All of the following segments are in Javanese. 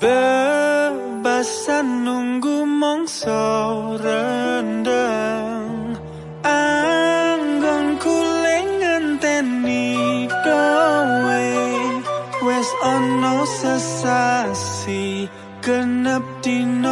bebasan nunggu mongso rendang. Anggon kuleng enteni kowe. Wes ono sesasi genep dino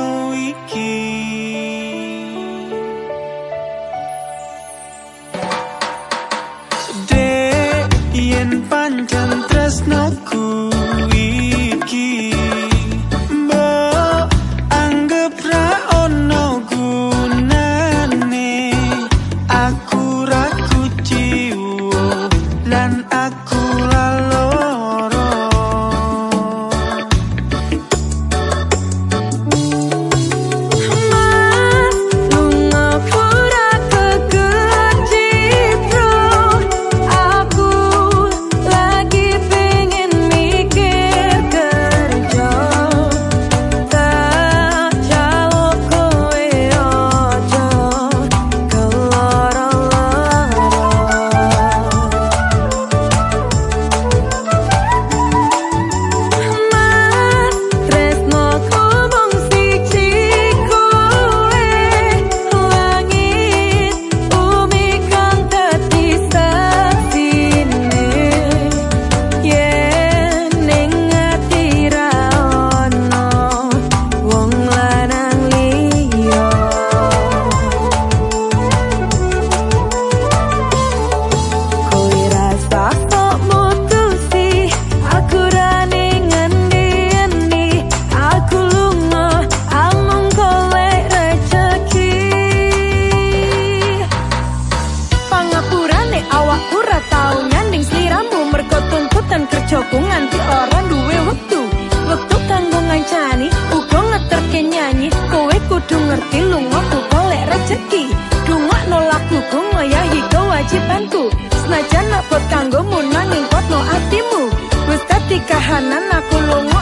bojoku nganti ora duwe wektu. Wektu kanggo ngancani uga ngeterke nyanyi. Kowe kudu ngerti lunga ku golek rejeki. Dungo nolakku ku ngayahi kewajibanku. Senajan nak kanggo munanging kuat no atimu. Wis dadi kahanan aku lunga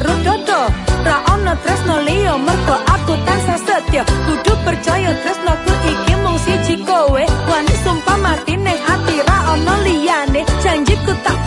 jero dodo. Ra ana tresno liya mergo aku tansah setya kudu percaya tresno ku iki mung siji kowe. Wani sumpah mati ning ati ra ana liyane. Janjiku tak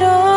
show.